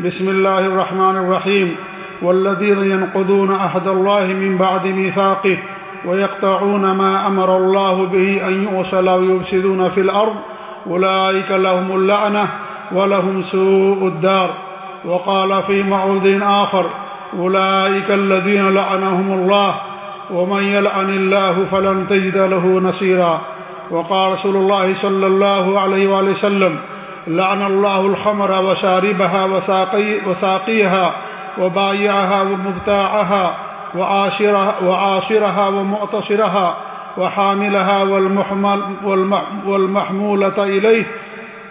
بسم الله الرحمن الرحيم والذين ينقضون أحد الله من بعد ميثاقه ويقطعون ما أمر الله به أن يؤصل ويفسدون في الأرض أولئك لهم اللعنة ولهم سوء الدار وقال في معوذ آخر أولئك الذين لعنهم الله ومن يلعن الله فلن تجد له نصيرا وقال رسول الله صلى الله عليه وآله وسلم لعن الله الخمر وشاربها وساقي وساقيها وبايعها ومبتاعها وعاشرها, وعاشرها ومعتصرها وحاملها والمحمل والمحمولة إليه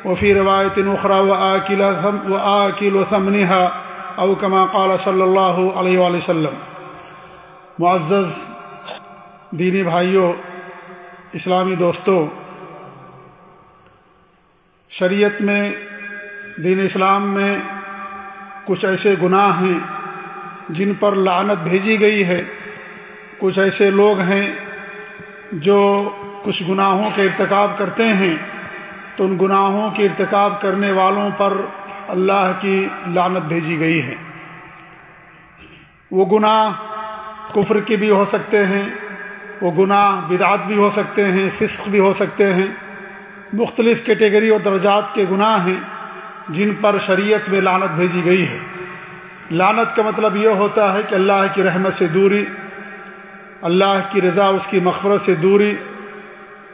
وفي رواية أخرى وآكل, ثم وآكل ثمنها أو كما قال صلى الله عليه وآله وسلم معزز دینی بھائیوں اسلامی دوستوں شریعت میں، دین اسلام میں کچھ ایسے گناہ ہیں جن پر لعنت بھیجی گئی ہے۔ کچھ ایسے لوگ ہیں جو کچھ گناہوں کے ارتکاب کرتے ہیں۔ تو ان گناہوں کے ارتکاب کرنے والوں پر اللہ کی لعنت بھیجی گئی ہے۔ وہ گناہ کفر کی بھی ہو سکتے ہیں، وہ گناہ بدعات بھی ہو سکتے ہیں، فسق بھی ہو سکتے ہیں۔ مختلف کیٹیگری اور درجات کے گناہ ہیں جن پر شریعت میں لانت بھیجی گئی ہے۔ لانت کا مطلب یہ ہوتا ہے کہ اللہ کی رحمت سے دوری، اللہ کی رضا اس کی مغفرت سے دوری،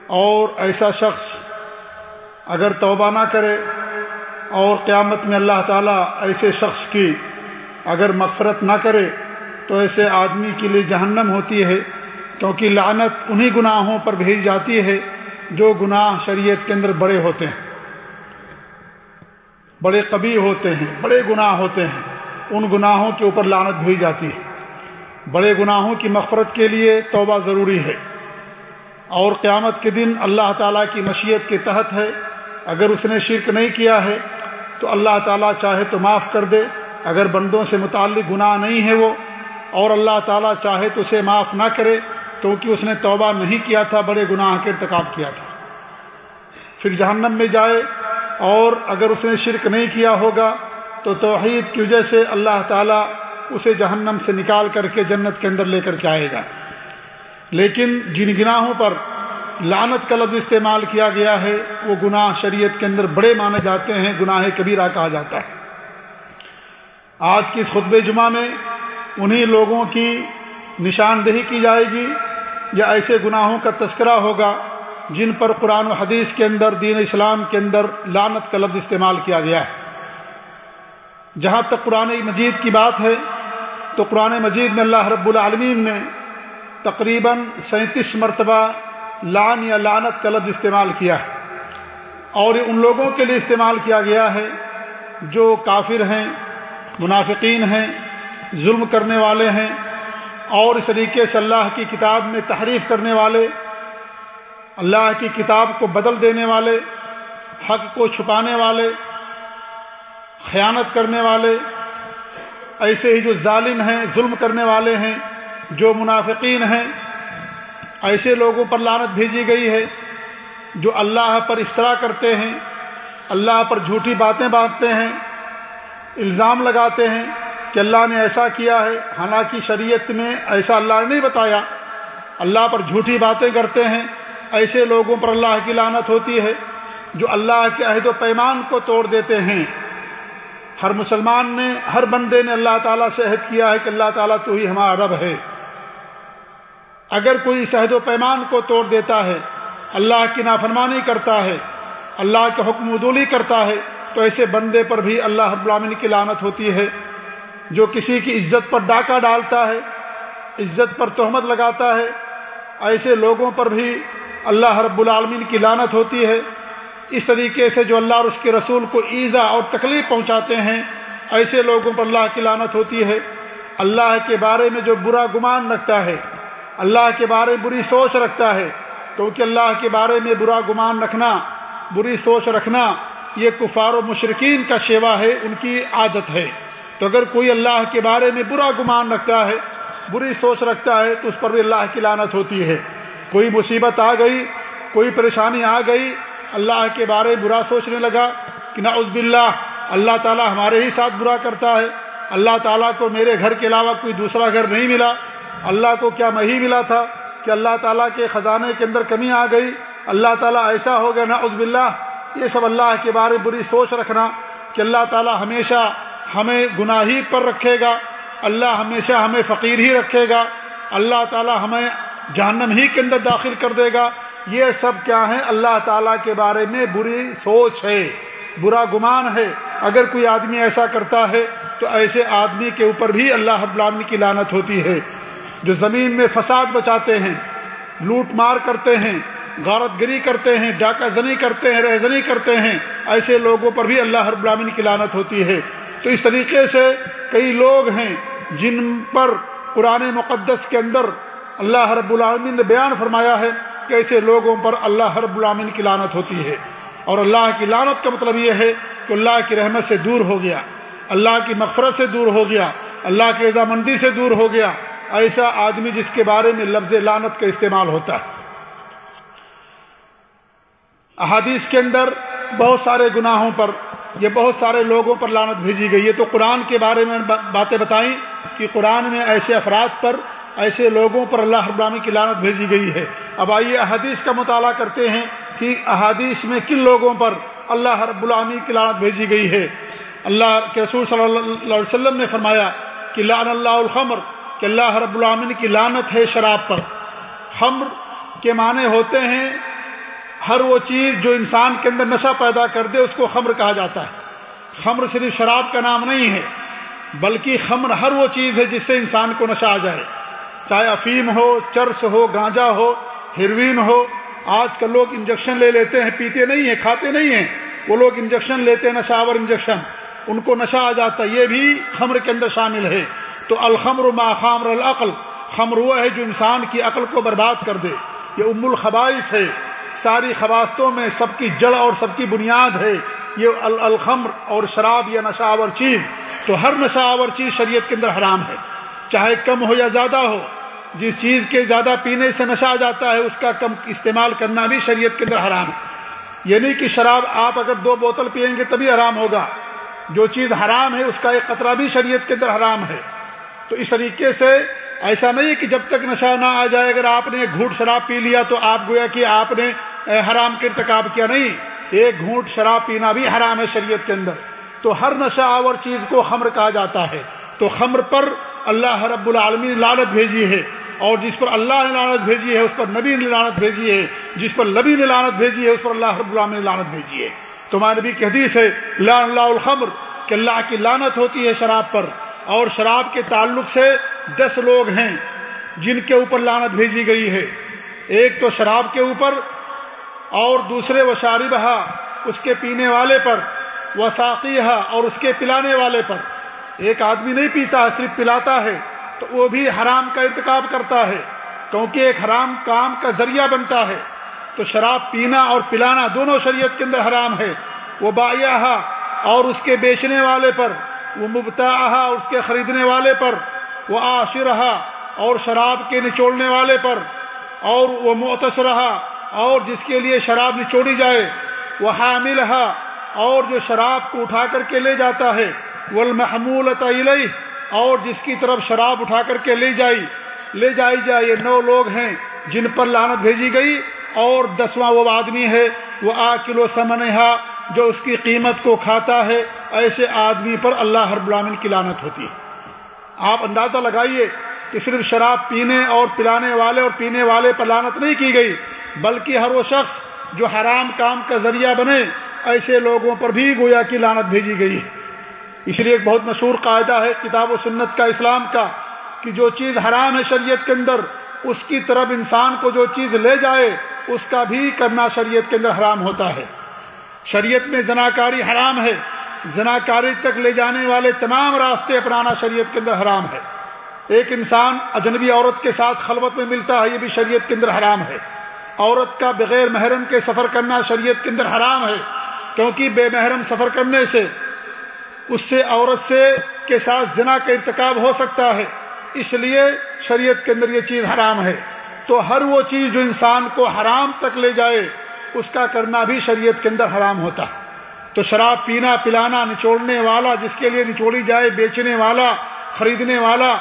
اور ایسا شخص اگر توبہ نہ کرے اور قیامت میں اللہ تعالیٰ ایسے شخص کی اگر مغفرت نہ کرے تو ایسے آدمی کے لیے جہنم ہوتی ہے، کیونکہ لعنت انہی گناہوں پر بھیج جاتی ہے جو گناہ شریعت کے اندر بڑے ہوتے ہیں، بڑے قبی ہوتے ہیں، بڑے گناہ ہوتے ہیں، ان گناہوں کے اوپر لانت بھیج جاتی ہے۔ بڑے گناہوں کی مغفرت کے لیے توبہ ضروری ہے۔ اور قیامت کے دن اللہ تعالیٰ کی مشیت کے تحت ہے۔ اگر اس نے شرک نہیں کیا ہے، تو اللہ تعالیٰ چاہے تو معاف کر دے۔ اگر بندوں سے متعلق گناہ نہیں ہے وہ، اور اللہ تعالیٰ چاہے تو اسے معاف نہ کرے، کیونکہ اس نے توبہ نہیں کیا تھا، بڑے گناہ کے ارتکاب کیا تھا۔ پھر جہنم میں جائے اور اگر اس نے شرک نہیں کیا ہوگا تو توحید کی وجہ سے اللہ تعالیٰ اسے جہنم سے نکال کر کے جنت کے اندر لے کر کے آئے گا۔ لیکن جن گناہوں پر لانت کا لفظ استعمال کیا گیا ہے، وہ گناہ شریعت کے اندر بڑے مانے جاتے ہیں، گناہ کبیرہ کہا جاتا ہے۔ آج کی خطب جمعہ میں انہی لوگوں کی نشاندہی کی جائے گی یا ایسے گناہوں کا تذکرہ ہوگا جن پر قرآن و حدیث کے اندر، دین اسلام کے اندر لانت کا لفظ استعمال کیا گیا ہے۔ جہاں تک قرآن مجید کی بات ہے، تو قرآن مجید میں اللہ رب العالمین نے تقریباً سینتیس مرتبہ لان یا لانت کا لفظ استعمال کیا ہے۔ اور ان لوگوں کے لیے استعمال کیا گیا ہے جو کافر ہیں، منافقین ہیں، ظلم کرنے والے ہیں اور اس طریقے سے اللہ کی کتاب میں تحریف کرنے والے اللہ کی کتاب کو بدل دینے والے، حق کو چھپانے والے، خیانت کرنے والے، ایسے ہی جو ظالم ہیں، ظلم کرنے والے ہیں، جو منافقین ہیں، ایسے لوگوں پر لانت بھیجی گئی ہے جو اللہ پر افطرا کرتے ہیں، اللہ پر جھوٹی باتیں بانٹتے ہیں، الزام لگاتے ہیں کہ اللہ نے ایسا کیا ہے۔ حالانکہ شریعت میں ایسا اللہ نے نہیں بتایا۔ اللہ پر جھوٹی باتیں کرتے ہیں۔ ایسے لوگوں پر اللہ کی لانت ہوتی ہے جو اللہ کے عہد و پیمان کو توڑ دیتے ہیں۔ ہر مسلمان نے، ہر بندے نے اللہ تعالیٰ سے عہد کیا ہے کہ اللہ تعالیٰ تو ہی ہمارا رب ہے۔ اگر کوئی اس عہد و پیمان کو توڑ دیتا ہے، اللہ کی نافرمانی کرتا ہے، اللہ کے حکم ودولی کرتا ہے، تو ایسے بندے پر بھی اللہ رب العالمین کی لانت ہوتی ہے۔ جو کسی کی عزت پر ڈاکہ ڈالتا ہے، عزت پر تہمت لگاتا ہے، ایسے لوگوں پر بھی اللہ رب العالمین کی لانت ہوتی ہے۔ اس طریقے سے جو اللہ اور اس کے رسول کو ایزا اور تکلیف پہنچاتے ہیں، ایسے لوگوں پر اللہ کی لانت ہوتی ہے۔ اللہ کے بارے میں جو برا گمان رکھتا ہے، اللہ کے بارے میں بری سوچ رکھتا ہے۔ کیونکہ اللہ کے بارے میں برا گمان رکھنا، بری سوچ رکھنا، یہ کفار و مشرقین کا شیوا ہے، ان کی عادت ہے۔ تو اگر کوئی اللہ کے بارے میں برا گمان رکھتا ہے، بری سوچ رکھتا ہے، تو اس پر بھی اللہ کی لانت ہوتی ہے۔ کوئی مصیبت آ گئی، کوئی پریشانی آ گئی، اللہ کے بارے برا سوچنے لگا کہ نہ عزب اللہ اللہ تعالیٰ ہمارے ہی ساتھ برا کرتا ہے۔ اللہ تعالیٰ کو میرے گھر کے علاوہ کوئی دوسرا گھر نہیں ملا۔ اللہ کو کیا میں ہی ملا تھا کہ اللہ تعالیٰ کے خزانے کے اندر کمی آ گئی۔ اللہ تعالیٰ ایسا ہو گیا نہ عزب اللہ یہ سب اللہ کے بارے بری سوچ رکھنا کہ اللہ تعالیٰ ہمیشہ ہمیں گناہی پر رکھے گا۔ اللہ ہمیشہ ہمیں فقیر ہی رکھے گا۔ اللہ تعالیٰ ہمیں جہنم ہی کے اندر داخل کر دے گا۔ یہ سب کیا ہے اللہ تعالیٰ کے بارے میں بری سوچ ہے، برا گمان ہے۔ اگر کوئی آدمی ایسا کرتا ہے، تو ایسے آدمی کے اوپر بھی اللہ حب العالمین کی لانت ہوتی ہے۔ جو زمین میں فساد بچاتے ہیں، لوٹ مار کرتے ہیں، غارت گری کرتے ہیں، ڈاکہ زنی کرتے ہیں رہزنی کرتے ہیں، ایسے لوگوں پر بھی اللہ رب العالمین کی لانت ہوتی ہے۔ تو اس طریقے سے کئی لوگ ہیں جن پر قرآن مقدس کے اندر اللہ رب العالمین نے بیان فرمایا ہے کہ ایسے لوگوں پر اللہ رب العالمین کی لانت ہوتی ہے۔ اور اللہ کی لانت کا مطلب یہ ہے کہ اللہ کی رحمت سے دور ہو گیا، اللہ کی مغفرت سے دور ہو گیا، اللہ کی رضامندی سے دور ہو گیا۔ ایسا آدمی جس کے بارے میں لفظ لانت کا استعمال ہوتا ہے۔ احادیث کے اندر بہت سارے گناہوں پر یہ بہت سارے لوگوں پر لانت بھیجی گئی۔ ہے تو قرآن کے بارے میں باتیں بتائیں کہ قرآن میں ایسے افراد پر ایسے لوگوں پر اللہ ابرامی کی لانت بھیجی گئی ہے۔ اب آئیے احادیث کا مطالعہ کرتے ہیں کہ احادیث میں کن لوگوں پر اللہ رب العامی کی لانت بھیجی گئی ہے۔ اللہ کے رسول صلی اللہ علیہ وسلم نے فرمایا کہ لان اللہ الخمر، کہ اللہ رب العامن کی لانت ہے شراب پر۔ خمر کے معنی ہوتے ہیں ہر وہ چیز جو انسان کے اندر نشہ پیدا کر دے، اس کو خمر کہا جاتا ہے۔ خمر صرف شراب کا نام نہیں ہے، بلکہ خمر ہر وہ چیز ہے جس سے انسان کو نشہ آ جائے۔ چاہے افیم ہو، چرس ہو، گانجا ہو ہیروین ہو، آج کل لوگ انجیکشن لے لیتے ہیں، پیتے نہیں ہیں، کھاتے نہیں ہیں، وہ لوگ انجیکشن لیتے ہیں نشاور انجیکشن، ان کو نشہ آ جاتا ہے، یہ بھی خمر کے اندر شامل ہے۔ تو الخمر ما خامر العقل، خمر وہ ہے جو انسان کی عقل کو برباد کر دے۔ یہ ام الخبائش ہے۔ ساری خواستوں میں سب کی جڑ اور سب کی بنیاد ہے۔ یہ الخمر اور شراب یا نشاور چیز۔ تو ہر نشاور چیز شریعت کے اندر حرام ہے۔ چاہے کم ہو یا زیادہ ہو، جس چیز کے زیادہ پینے سے نشہ آ جاتا ہے، اس کا کم استعمال کرنا بھی شریعت کے اندر حرام ہے۔ یہ نہیں کہ شراب آپ اگر دو بوتل پئیں گے تبھی حرام ہوگا۔ جو چیز حرام ہے، اس کا ایک قطرہ بھی شریعت کے اندر حرام ہے۔ تو اس طریقے سے ایسا نہیں کہ جب تک نشہ نہ آ جائے، اگر آپ نے گھوٹ شراب پی لیا تو آپ گویا کہ آپ نے حرام کے ارتکاب کیا۔ نہیں، ایک گھونٹ شراب پینا بھی حرام ہے شریعت کے اندر۔ تو ہر نشہ آور چیز کو خمر کہا جاتا ہے۔ تو خمر پر اللہ رب العالمین لانت بھیجی ہے اور جس پر اللہ نے لانت بھیجی ہے، اس پر نبی نے لانت بھیجی ہے۔ جس پر نبی نے لانت بھیجی ہے، اس پر اللہ رب العالمین نے لانت بھیجی ہے۔ تو ہمارے نبی کی حدیث ہے لان اللہ الخمر کہ اللہ کی لانت ہوتی ہے شراب پر۔ اور شراب کے تعلق سے دس لوگ ہیں جن کے اوپر لانت بھیجی گئی ہے۔ ایک تو شراب کے اوپر، اور دوسرے و شاربہ اس کے پینے والے پر وہ اور اس کے پلانے والے پر۔ ایک آدمی نہیں پیتا، صرف پلاتا ہے، تو وہ بھی حرام کا ارتکاب کرتا ہے۔ کیونکہ ایک حرام کام کا ذریعہ بنتا ہے۔ تو شراب پینا اور پلانا دونوں شریعت کے اندر حرام ہے۔ وہ بایا اور اس کے بیچنے والے پر، وہ مبتا اس کے خریدنے والے پر، وہ آشرہ اور شراب کے نچوڑنے والے پر، اور وہ معتس رہا اور جس کے لیے شراب نچوڑی جائے، وہ حامل اور جو شراب کو اٹھا کر کے لے جاتا ہے۔ والمحمول علیہ اور جس کی طرف شراب اٹھا کر کے لے جائی لے جائی جائے، یہ نو لوگ ہیں جن پر لانت بھیجی گئی، اور دسواں وہ آدمی ہے، وہ آ کلو سمنہا، جو اس کی قیمت کو کھاتا ہے، ایسے آدمی پر اللہ ہر بلامن کی لانت ہوتی ہے۔ آپ اندازہ لگائیے کہ صرف شراب پینے اور پلانے والے اور پینے والے پر لانت نہیں کی گئی، بلکہ ہر وہ شخص جو حرام کام کا ذریعہ بنے، ایسے لوگوں پر بھی گویا کی لانت بھیجی گئی ہے۔ اس لیے ایک بہت مشہور قاعدہ ہے کتاب و سنت کا اسلام کا کہ جو چیز حرام ہے شریعت کے اندر، اس کی طرف انسان کو جو چیز لے جائے، اس کا بھی کرنا شریعت کے اندر حرام ہوتا ہے۔ شریعت میں زناکاری حرام ہے۔ زناکاری تک لے جانے والے تمام راستے اپنانا شریعت کے اندر حرام ہے۔ ایک انسان اجنبی عورت کے ساتھ خلوت میں ملتا ہے، یہ بھی شریعت کے اندر حرام ہے۔ عورت کا بغیر محرم کے سفر کرنا شریعت کے اندر حرام ہے، کیونکہ بے محرم سفر کرنے سے اس سے عورت سے کے ساتھ جنا کا ارتکاب ہو سکتا ہے۔ اس لیے شریعت کے اندر یہ چیز حرام ہے۔ تو ہر وہ چیز جو انسان کو حرام تک لے جائے، اس کا کرنا بھی شریعت کے اندر حرام ہوتا۔ ہے تو شراب پینا، پلانا، نچوڑنے والا، جس کے لیے نچوڑی جائے، بیچنے والا، خریدنے والا،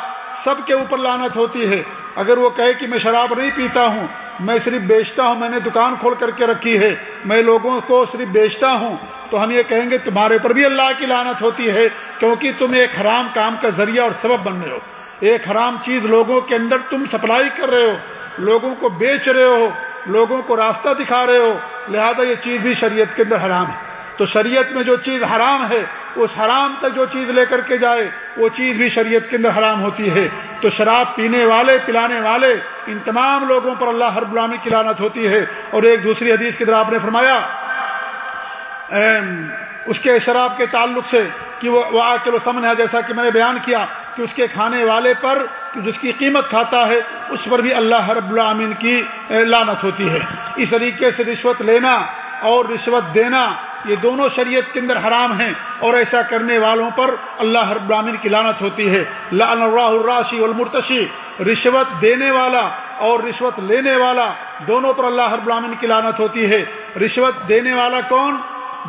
سب کے اوپر لانت ہوتی ہے۔ اگر وہ کہے کہ میں شراب نہیں پیتا ہوں میں صرف بیچتا ہوں، میں نے دکان کھول کر کے رکھی ہے۔ میں لوگوں کو صرف بیچتا ہوں۔ تو ہم یہ کہیں گے، تمہارے اوپر بھی اللہ کی لانت ہوتی ہے، کیونکہ تم ایک حرام کام کا ذریعہ اور سبب بن رہے ہو۔ ایک حرام چیز لوگوں کے اندر تم سپلائی کر رہے ہو۔ لوگوں کو بیچ رہے ہو، لوگوں کو راستہ دکھا رہے ہو۔ لہذا یہ چیز بھی شریعت کے اندر حرام ہے۔ تو شریعت میں جو چیز حرام ہے اس حرام تک جو چیز لے کر کے جائے، وہ چیز بھی شریعت کے اندر حرام ہوتی ہے۔ تو شراب پینے والے، پلانے والے، ان تمام لوگوں پر اللہ ہر غلامی کی لانت ہوتی ہے۔ اور ایک دوسری حدیث کی طرح آپ نے فرمایا اس کے شراب کے تعلق سے کہ وہ آ چلو سمن ہے جیسا کہ میں نے بیان کیا کہ اس کے کھانے والے پر جس کی قیمت کھاتا ہے، اس پر بھی اللہ رب العامین کی لانت ہوتی ہے۔ اس طریقے سے رشوت لینا اور رشوت دینا یہ دونوں شریعت کے اندر حرام ہیں اور ایسا کرنے والوں پر اللہ رب العالمین کی لانت ہوتی ہے۔ اللہ الراشی المرتشی رشوت دینے والا اور رشوت لینے والا، دونوں پر اللہ رب العالمین کی لانت ہوتی ہے۔ رشوت دینے والا کون؟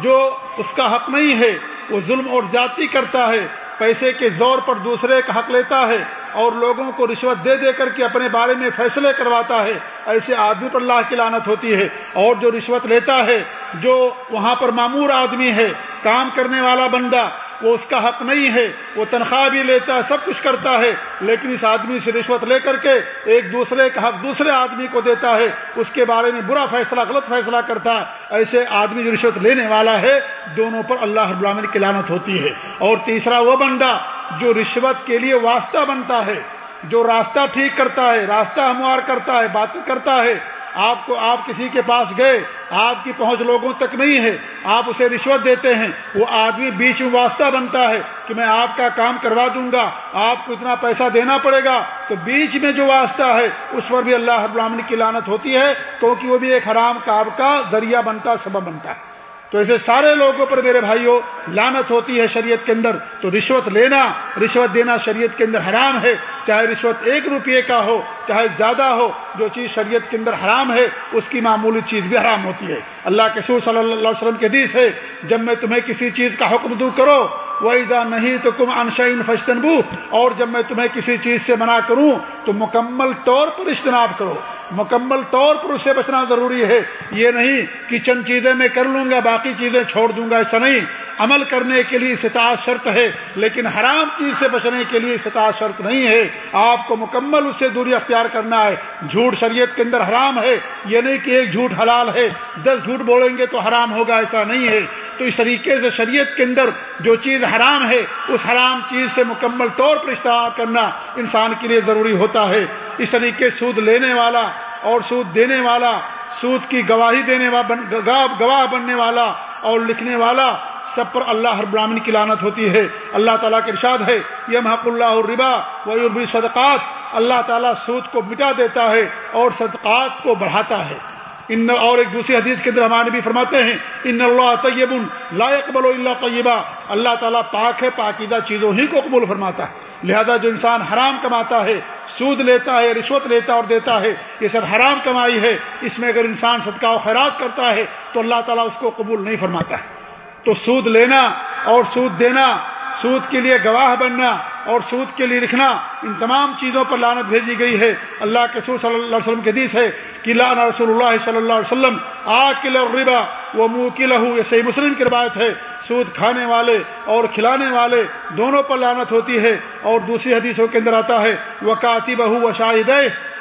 جو اس کا حق نہیں ہے، وہ ظلم اور جاتی کرتا ہے۔ پیسے کے زور پر دوسرے کا حق لیتا ہے اور لوگوں کو رشوت دے دے کر کے اپنے بارے میں فیصلے کرواتا ہے، ایسے آدمی پر اللہ کی لانت ہوتی ہے۔ اور جو رشوت لیتا ہے، جو وہاں پر معمور آدمی ہے، کام کرنے والا بندہ وہ اس کا حق نہیں ہے، وہ تنخواہ بھی لیتا ہے، سب کچھ کرتا ہے، لیکن اس آدمی سے رشوت لے کر کے ایک دوسرے کا حق دوسرے آدمی کو دیتا ہے، اس کے بارے میں برا فیصلہ، غلط فیصلہ کرتا ہے۔ ایسے آدمی جو رشوت لینے والا ہے، دونوں پر اللہ ابراہین کی لانت ہوتی ہے۔ اور تیسرا وہ بندہ جو رشوت کے لیے واسطہ بنتا ہے، جو راستہ ٹھیک کرتا ہے، راستہ ہموار کرتا ہے بات کرتا ہے آپ کو آپ کسی کے پاس گئے، آپ کی پہنچ لوگوں تک نہیں ہے، آپ اسے رشوت دیتے ہیں۔ وہ آدمی بیچ میں واسطہ بنتا ہے کہ میں آپ کا کام کروا دوں گا، آپ کو اتنا پیسہ دینا پڑے گا۔ تو بیچ میں جو واسطہ ہے، اس پر بھی اللہ العالمین کی لانت ہوتی ہے، کیونکہ وہ بھی ایک حرام کام کا ذریعہ بنتا، سبب بنتا ہے۔ تو ایسے سارے لوگوں پر میرے بھائیوں لانت ہوتی ہے شریعت کے اندر، تو رشوت لینا، رشوت دینا شریعت کے اندر حرام ہے۔ چاہے رشوت ایک روپیے کا ہو، چاہے زیادہ ہو، جو چیز شریعت کے اندر حرام ہے، اس کی معمولی چیز بھی حرام ہوتی ہے۔ اللہ کے سور صلی اللہ علیہ وسلم کے حدیث ہے، جب میں تمہیں کسی چیز کا حکم دوں کرو ویدا نہیں تو کم انشین فشتنبو اور جب میں تمہیں کسی چیز سے منع کروں تو مکمل طور پر اجتناب کرو۔ مکمل طور پر اسے بچنا ضروری ہے۔ یہ نہیں کہ چند چیزیں میں کر لوں گا، باقی چیزیں چھوڑ دوں گا، ایسا نہیں۔ عمل کرنے کے لیے استطاعت شرط ہے، لیکن حرام چیز سے بچنے کے لیے استطاعت شرط نہیں ہے۔ آپ کو مکمل اس سے دوری اختیار کرنا ہے۔ جھوٹ شریعت کے اندر حرام ہے۔ یہ نہیں کہ ایک جھوٹ حلال ہے، دس جھوٹ بولیں گے تو حرام ہوگا، ایسا نہیں ہے۔ تو اس طریقے سے شریعت کے اندر جو چیز حرام ہے، اس حرام چیز سے مکمل طور پر اشتہار کرنا انسان کے لیے ضروری ہوتا ہے۔ اس طریقے سود لینے والا اور سود دینے والا، سود کی گواہی دینے والا گواہ بننے والا اور لکھنے والا، سب پر اللہ ہر براہمن کی لانت ہوتی ہے۔ اللہ تعالیٰ کے ارشاد ہے یہ محق اللہ الربا و صدقات اللہ تعالیٰ سود کو مٹا دیتا ہے اور صدقات کو بڑھاتا ہے۔ ان اور ایک دوسری حدیث کے اندر ہمارے بھی فرماتے ہیں، ان اللہ طیب لا يقبل الا طیبہ اللہ تعالیٰ پاک ہے، پاکیزہ چیزوں ہی کو قبول فرماتا ہے۔ لہذا جو انسان حرام کماتا ہے، سود لیتا ہے، رشوت لیتا اور دیتا ہے، یہ سب حرام کمائی ہے، اس میں اگر انسان صدقہ و خیرات کرتا ہے، تو اللہ تعالیٰ اس کو قبول نہیں فرماتا ہے۔ تو سود لینا اور سود دینا سود کے لیے گواہ بننا اور سود کے لیے لکھنا، ان تمام چیزوں پر لانت بھیجی گئی ہے۔ اللہ کے سور صلی اللہ علیہ وسلم کے حدیث ہے کہ لانا رسول اللہ صلی اللہ علیہ وسلم، آکل الربا وہ منہ کی لہو یہ صحیح مسلم کی روایت ہے۔ سود کھانے والے اور کھلانے والے دونوں پر لانت ہوتی ہے۔ اور دوسری حدیثوں کے اندر آتا ہے وہ کاتی بہو و شاہد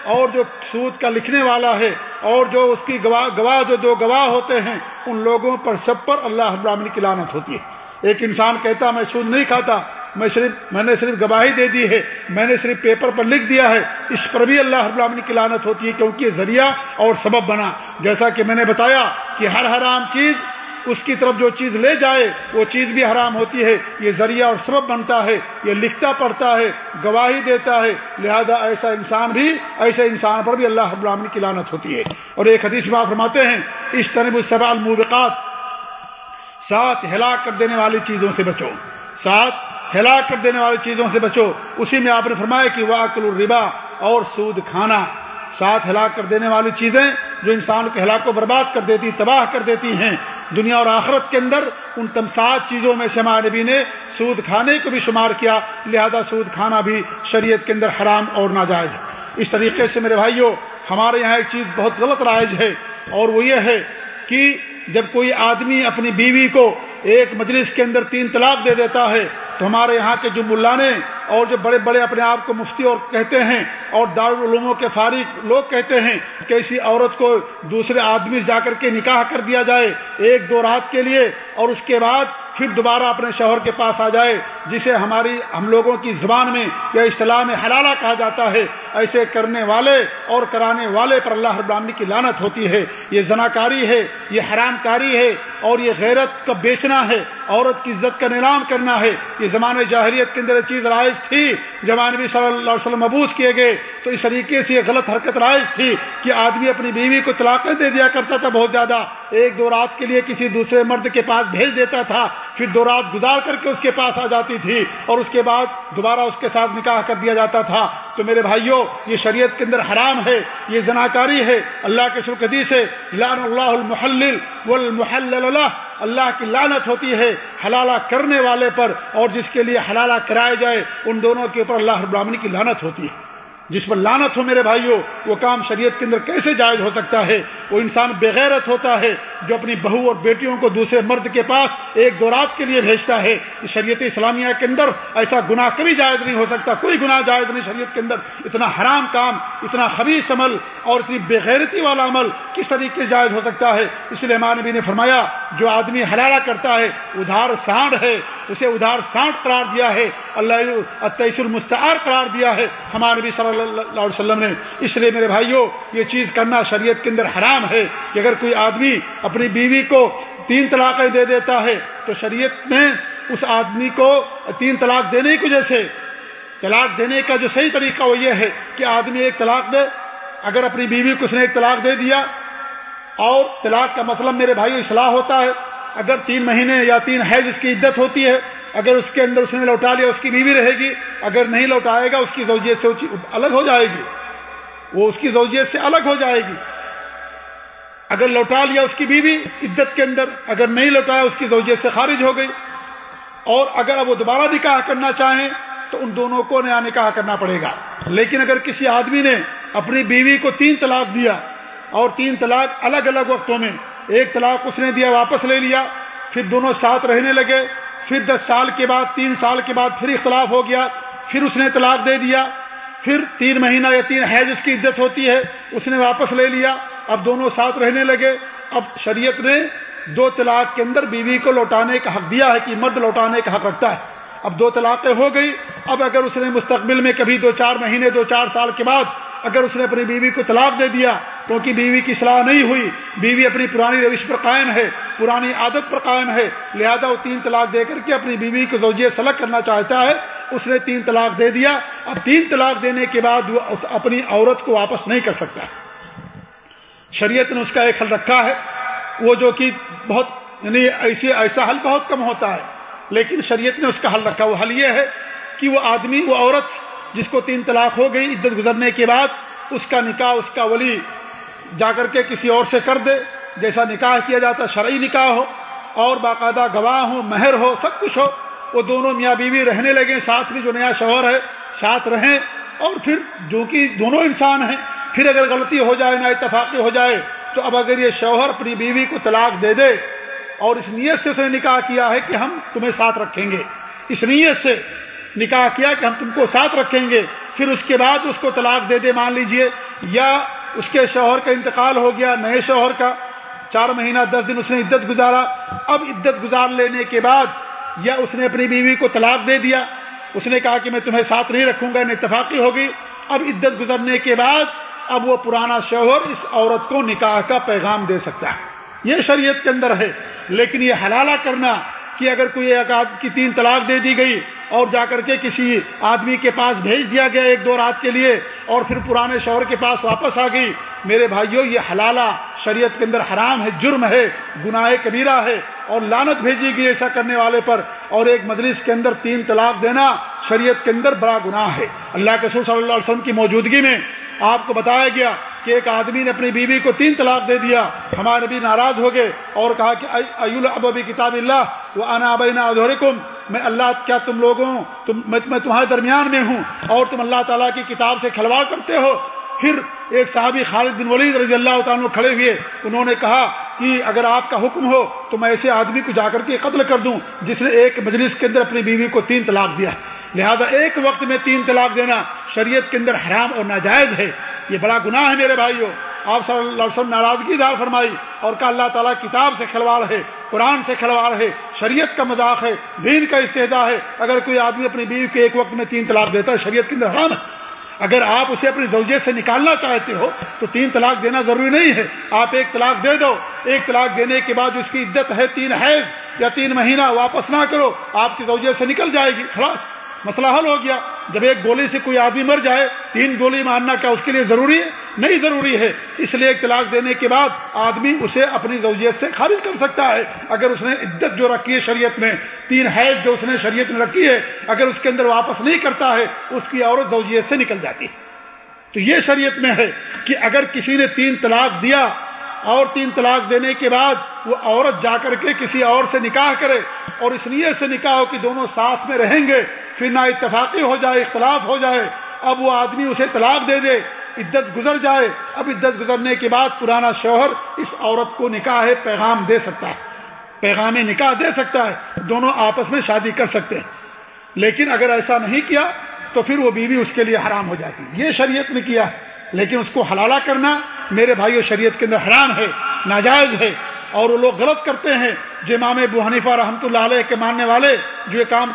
اور جو سود کا لکھنے والا ہے، اور جو اس کی گواہ گواہ جو دو گواہ ہوتے ہیں، ان لوگوں پر سب پر اللہ ابراہین کی لانت ہوتی ہے۔ ایک انسان کہتا میں سود نہیں کھاتا، میں صرف میں نے صرف گواہی دے دی ہے، میں نے صرف پیپر پر لکھ دیا ہے۔ اس پر بھی اللہ ابراہین کی لانت ہوتی ہے کیونکہ یہ ذریعہ اور سبب بنا۔ جیسا کہ میں نے بتایا کہ ہر حرام چیز، اس کی طرف جو چیز لے جائے، وہ چیز بھی حرام ہوتی ہے۔ یہ ذریعہ اور سبب بنتا ہے، یہ لکھتا پڑتا ہے، گواہی دیتا ہے۔ لہذا ایسا انسان بھی ایسے انسان پر بھی اللہ ابراہین کی لانت ہوتی ہے۔ اور ایک حدیث بات فرماتے ہیں اس طرح سوال موبقات ساتھ ہلاک کر دینے والی چیزوں سے بچو۔ ساتھ ہلاک کر دینے والی چیزوں سے بچو۔ اسی میں آپ نے فرمایا کہ واقع الربا اور سود کھانا۔ ساتھ ہلاک کر دینے والی چیزیں جو انسان کے ہلاک کو برباد کر دیتی، تباہ کر دیتی ہیں۔ دنیا اور آخرت کے اندر ان تم سات چیزوں میں سے نبی نے سود کھانے کو بھی شمار کیا، لہذا سود کھانا بھی شریعت کے اندر حرام اور ناجائز۔ اس طریقے سے میرے بھائیوں ہمارے یہاں ایک چیز بہت غلط رائج ہے اور وہ یہ ہے کہ جب کوئی آدمی اپنی بیوی کو ایک مجلس کے اندر تین طلاق دے دیتا ہے، تو ہمارے یہاں کے جو ملانے اور جو بڑے بڑے اپنے آپ کو مفتی اور کہتے ہیں اور دارالعلوموں کے فارغ لوگ کہتے ہیں کہ ایسی عورت کو دوسرے آدمی جا کر کے نکاح کر دیا جائے ایک دو رات کے لیے اور اس کے بعد پھر دوبارہ اپنے شوہر کے پاس آ جائے، جسے ہماری ہم لوگوں کی زبان میں یا اصطلاح میں حلالہ کہا جاتا ہے۔ ایسے کرنے والے اور کرانے والے پر اللہ ابراہمی کی لانت ہوتی ہے۔ یہ زناکاری ہے، یہ حرام کاری ہے اور یہ غیرت کا بیچنا ہے، عورت کی عزت کا نیلام کرنا ہے۔ یہ زمانے جاہریت کے اندر چیز رائج تھی۔ جب نبی صلی اللہ علیہ وسلم مبوس کیے گئے، تو اس طریقے سے یہ غلط حرکت رائج تھی کہ آدمی اپنی بیوی کو طلاقیں دے دیا کرتا تھا بہت زیادہ۔ ایک دو رات کے لیے کسی دوسرے مرد کے پاس بھیج دیتا تھا، پھر دو رات گزار کر کے اس کے پاس آ جاتی تھی اور اس کے بعد دوبارہ اس کے ساتھ نکاح کر دیا جاتا تھا۔ تو میرے بھائیوں یہ شریعت کے اندر حرام ہے، یہ زناکاری ہے۔ اللہ کے سرکدی سے لان اللہ المحلل والمحلل اللہ اللہ کی لانت ہوتی ہے حلالہ کرنے والے پر اور جس کے لیے حلالہ کرائے جائے، ان دونوں کے اوپر اللہ ابراہنی کی لانت ہوتی ہے۔ جس پر لانت ہو میرے بھائیوں وہ کام شریعت کے اندر کیسے جائز ہو سکتا ہے؟ وہ انسان بغیرت ہوتا ہے جو اپنی بہو اور بیٹیوں کو دوسرے مرد کے پاس ایک دو رات کے لیے بھیجتا ہے۔ شریعت اسلامیہ کے اندر ایسا گناہ کبھی جائز نہیں ہو سکتا، کوئی گناہ جائز نہیں شریعت کے اندر۔ اتنا حرام کام، اتنا خبیص عمل اور اتنی بغیرتی والا عمل کس طریقے سے جائز ہو سکتا ہے؟ اس لیے ماں نبی نے فرمایا، جو آدمی حلالہ کرتا ہے، ادھار سانڈ ہے اسے ادھار سانڈ قرار دیا ہے، اللہ تیس المستعار قرار دیا ہے۔ ہمارے نبی صلی اللہ علیہ وسلم نے، اس لیے میرے بھائیوں یہ چیز کرنا شریعت کے اندر حرام ہے۔ کہ اگر کوئی آدمی اپنی بیوی کو تین طلاقیں دے دیتا ہے، تو شریعت نے اس آدمی کو تین طلاق دینے کی وجہ سے، طلاق دینے کا جو صحیح طریقہ وہ یہ ہے کہ آدمی ایک طلاق دے۔ اگر اپنی بیوی کو اس نے ایک طلاق دے دیا، اور طلاق کا مطلب میرے بھائی اصلاح ہوتا ہے اگر تین مہینے یا تین حیض اس کی عدت ہوتی ہے، اگر اس کے اندر اس نے لوٹا لیا، اس کی بیوی رہے گی، اگر نہیں لوٹائے گا، اس کی زوجیت سے الگ ہو جائے گی۔ وہ اس کی زوجیت سے الگ ہو جائے گی۔ اگر لوٹا لیا اس کی بیوی عدت کے اندر، اگر نہیں لوٹایا، اس کی زوجیت سے خارج ہو گئی۔ اور اگر اب وہ دوبارہ نکاح کرنا چاہیں، تو ان دونوں کو نیا نکاح کرنا پڑے گا۔ لیکن اگر کسی آدمی نے اپنی بیوی کو تین طلاق دیا اور تین طلاق الگ الگ وقتوں میں ایک طلاق اس نے دیا، واپس لے لیا، پھر دونوں ساتھ رہنے لگے۔ پھر دس سال کے بعد، تین سال کے بعد پھر اختلاف ہو گیا، پھر اس نے طلاق دے دیا۔ پھر تین مہینہ یا تین حیض اس کی عزت ہوتی ہے، اس نے واپس لے لیا۔ اب دونوں ساتھ رہنے لگے۔ اب شریعت نے دو طلاق کے اندر بیوی کو لوٹانے کا حق دیا ہے کہ مرد لوٹانے کا حق رکھتا ہے۔ اب دو طلاقیں ہو گئی۔ اب اگر اس نے مستقبل میں کبھی دو چار مہینے، دو چار سال کے بعد اگر اس نے اپنی بیوی کو طلاق دے دیا کیونکہ بیوی کی صلاح نہیں ہوئی، بیوی اپنی پرانی روش پر قائم ہے، پرانی عادت پر قائم ہے، لہذا وہ تین طلاق دے کر کے اپنی بیوی کو زوجیہ سلگ کرنا چاہتا ہے۔ اس نے تین طلاق دے دیا، اب تین طلاق دینے کے بعد وہ اپنی عورت کو واپس نہیں کر سکتا۔ شریعت نے اس کا ایک حل رکھا ہے، وہ جو کہ بہت یعنی ایسے ایسا حل بہت کم ہوتا ہے، لیکن شریعت نے اس کا حل رکھا۔ وہ حل یہ ہے کہ وہ آدمی، وہ عورت جس کو تین طلاق ہو گئی، عدت گزرنے کے بعد اس کا نکاح، اس کا ولی جا کر کے کسی اور سے کر دے، جیسا نکاح کیا جاتا، شرعی نکاح ہو، اور باقاعدہ گواہ ہو، مہر ہو، سب کچھ ہو، وہ دونوں میاں بیوی رہنے لگے ساتھ میں جو نیا شوہر ہے، ساتھ رہیں، اور پھر جو کہ دونوں انسان ہیں، پھر اگر غلطی ہو جائے نہ اتفاقی ہو جائے، تو اب اگر یہ شوہر اپنی بیوی کو طلاق دے دے، اور اس نیت سے اس نے نکاح کیا ہے کہ ہم تمہیں ساتھ رکھیں گے۔ اس نیت سے نکاح کیا کہ ہم تم کو ساتھ رکھیں گے، پھر اس کے بعد اس کو طلاق دے دے، مان لیجیے، یا اس کے شوہر کا انتقال ہو گیا، نئے شوہر کا، چار مہینہ، دس دن اس نے عدت گزارا۔ اب عدت گزار لینے کے بعد یا اس نے اپنی بیوی کو طلاق دے دیا، اس نے کہا کہ میں تمہیں ساتھ نہیں رکھوں گا اتفاقی ہوگی اب عدت گزرنے کے بعد اب وہ پرانا شوہر اس عورت کو نکاح کا پیغام دے سکتا ہے۔ یہ شریعت کے اندر ہے، لیکن یہ حلالہ کرنا کہ اگر کوئی ایک کی تین طلاق دے دی گئی اور جا کر کے کسی آدمی کے پاس بھیج دیا گیا ایک دو رات کے لیے اور پھر پرانے شوہر کے پاس واپس آ گئی، میرے بھائیوں یہ حلالہ شریعت کے اندر حرام ہے، جرم ہے، گناہ کبیرہ ہے اور لانت بھیجی گئی ایسا کرنے والے پر اور ایک مجلس کے اندر تین طلاق دینا شریعت کے اندر بڑا گناہ ہے۔ اللہ کے سور صلی اللہ علیہ وسلم کی موجودگی میں آپ کو بتایا گیا کہ ایک آدمی نے اپنی بیوی کو تین طلاق دے دیا۔ ہمارے نبی ناراض ہو گئے اور کہا کہ ابی کتاب اللہ وہ انا ابینا میں اللہ، کیا تم لوگوں، تم میں تمہارے درمیان میں ہوں اور تم اللہ تعالیٰ کی کتاب سے کھلواڑ کرتے ہو؟ پھر ایک صحابی خالد بن ولید رضی اللہ تعالیٰ کھڑے ہوئے۔ انہوں نے کہا کہ اگر آپ کا حکم ہو تو میں ایسے آدمی کو جا کر کے قتل کر دوں جس نے ایک مجلس کے اندر اپنی بیوی کو تین طلاق دیا۔ لہذا ایک وقت میں تین طلاق دینا شریعت کے اندر حرام اور ناجائز ہے۔ یہ بڑا گناہ ہے میرے بھائیوں آپ صلی اللہ علیہ وسلم ناراضگی دار فرمائی اور کہا اللہ تعالیٰ کتاب سے کھلواڑ ہے، قرآن سے کھلواڑ ہے، شریعت کا مذاق ہے، دین کا استحدہ ہے۔ اگر کوئی آدمی اپنی بیوی کو ایک وقت میں تین طلاق دیتا ہے، شریعت کے اندر حرام ہے۔ اگر آپ اسے اپنی زوجیت سے نکالنا چاہتے ہو، تو تین طلاق دینا ضروری نہیں ہے۔ آپ ایک طلاق دے دو۔ ایک طلاق دینے کے بعد اس کی عدت ہے تین حیض یا تین مہینہ واپس نہ کرو، آپ کی زوجیت سے نکل جائے گی، خلاص۔ مسئلہ حل ہو گیا۔ جب ایک گولی سے کوئی آدمی مر جائے، تین گولی مارنا کیا اس کے لیے ضروری ہے؟ نہیں ضروری ہے۔ اس لیے ایک طلاق دینے کے بعد آدمی اسے اپنی زوجیت سے خارج کر سکتا ہے۔ اگر اس نے عدت جو رکھی ہے شریعت میں، تین حیض جو اس نے شریعت میں رکھی ہے، اگر اس کے اندر واپس نہیں کرتا ہے، اس کی عورت زوجیت سے نکل جاتی ہے۔ تو یہ شریعت میں ہے کہ اگر کسی نے تین طلاق دیا اور تین طلاق دینے کے بعد وہ عورت جا کر کے کسی اور سے نکاح کرے اور اس نیت سے نکاح ہو کہ دونوں ساتھ میں رہیں گے، پھر نہ اتفاقی ہو جائے، اختلاف ہو جائے، اب وہ آدمی اسے طلاق دے دے، عدت گزر جائے، اب عدت گزرنے کے بعد پرانا شوہر اس عورت کو نکاح پیغام دے سکتا ہے، پیغام نکاح دے سکتا ہے، دونوں آپس میں شادی کر سکتے ہیں۔ لیکن اگر ایسا نہیں کیا تو پھر وہ بیوی اس کے لیے حرام ہو جاتی۔ یہ شریعت نے کیا، لیکن اس کو حلالہ کرنا میرے بھائیو، شریعت کے اندر حرام ہے، ناجائز ہے، اور وہ لوگ غلط کرتے ہیں۔ جو امام ابو حنیفہ رحمۃ اللہ علیہ کے ماننے والے جو یہ کام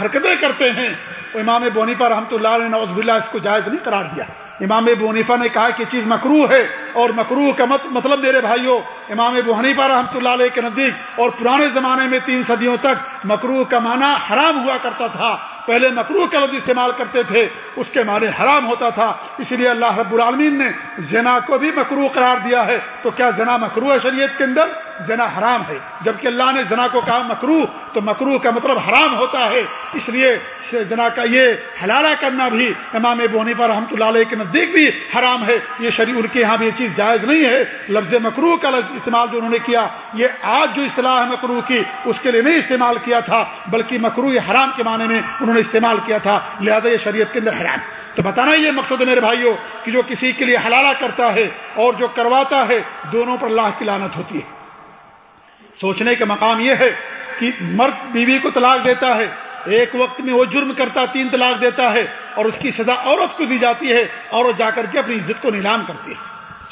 حرکتیں کرتے ہیں، وہ امام بونیفا رحمۃ اللہ علیہ نوز بلّہ اس کو جائز نہیں قرار دیا۔ امام بونیفا نے کہا کہ چیز مکرو ہے، اور مکرو کا مطلب میرے بھائیوں امام ابو حنیفہ رحمۃ اللہ علیہ کے نزدیک اور پرانے زمانے میں تین صدیوں تک مکرو کا معنی حرام ہوا کرتا تھا۔ پہلے مکرو کا لفظ استعمال کرتے تھے، اس کے معنی حرام ہوتا تھا۔ اس لیے اللہ رب العالمین نے زنا کو بھی مکرو قرار دیا ہے۔ تو کیا زنا مکرو ہے شریعت کے اندر؟ زنا حرام ہے۔ جبکہ اللہ نے زنا کو کہا مکرو تو مکرو کا مطلب حرام ہوتا ہے۔ اس لیے جنا کا یہ حلالہ کرنا بھی امام بونی پر رحمۃ اللہ علیہ کے نزدیک بھی حرام ہے۔ یہ شریع ان کے یہاں بھی یہ چیز جائز نہیں ہے۔ لفظ مکرو کا لفظ استعمال جو انہوں نے کیا، یہ آج جو اصطلاح ہے مکرو کی، اس کے لیے نہیں استعمال کیا تھا، بلکہ مکرو یہ حرام کے معنی میں انہوں نے نے استعمال کیا تھا، لہذا یہ شریعت کے اندر حرام۔ تو بتانا یہ مقصد ہے میرے بھائیوں کہ جو کسی کے لیے حلالہ کرتا ہے اور جو کرواتا ہے، دونوں پر اللہ کی لانت ہوتی ہے۔ سوچنے کا مقام یہ ہے کہ مرد بیوی کو طلاق دیتا ہے، ایک وقت میں وہ جرم کرتا، تین طلاق دیتا ہے اور اس کی سزا عورت کو دی جاتی ہے اور وہ جا کر کے اپنی عزت کو نیلام کرتی ہے۔